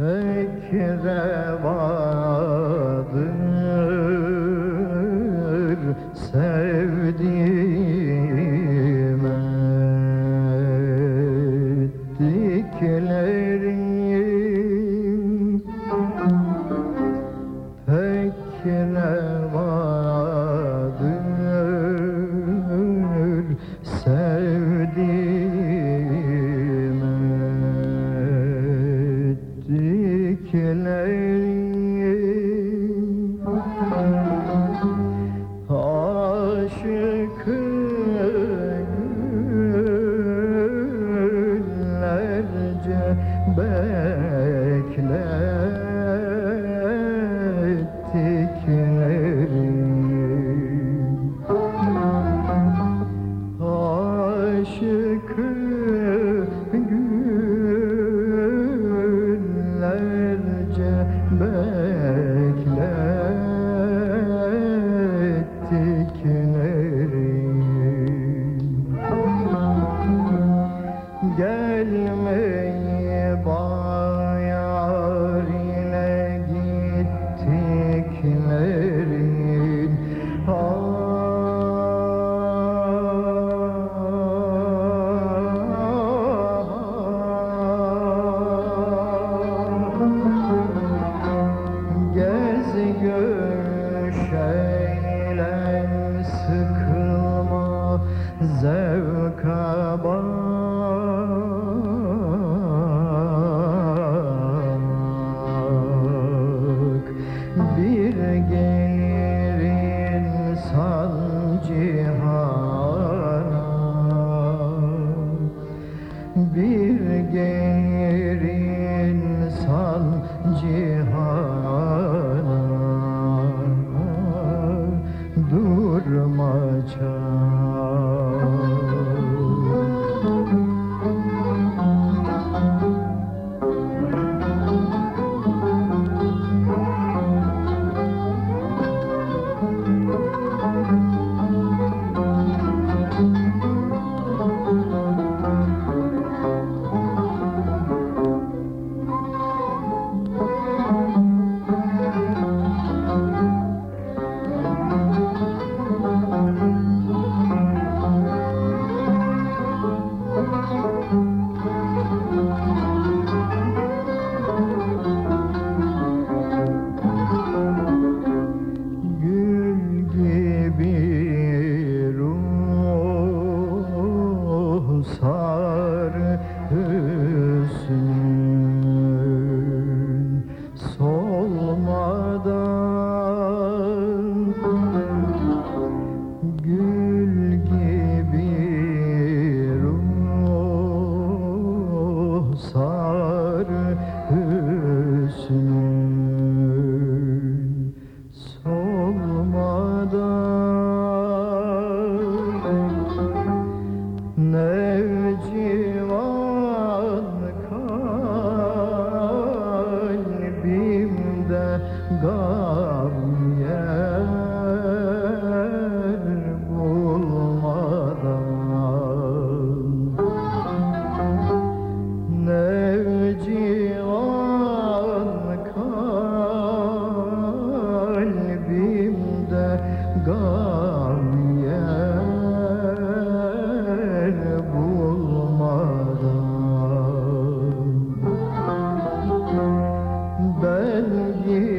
pek revadır sevdiğim taken deserve. Gam yer بلجي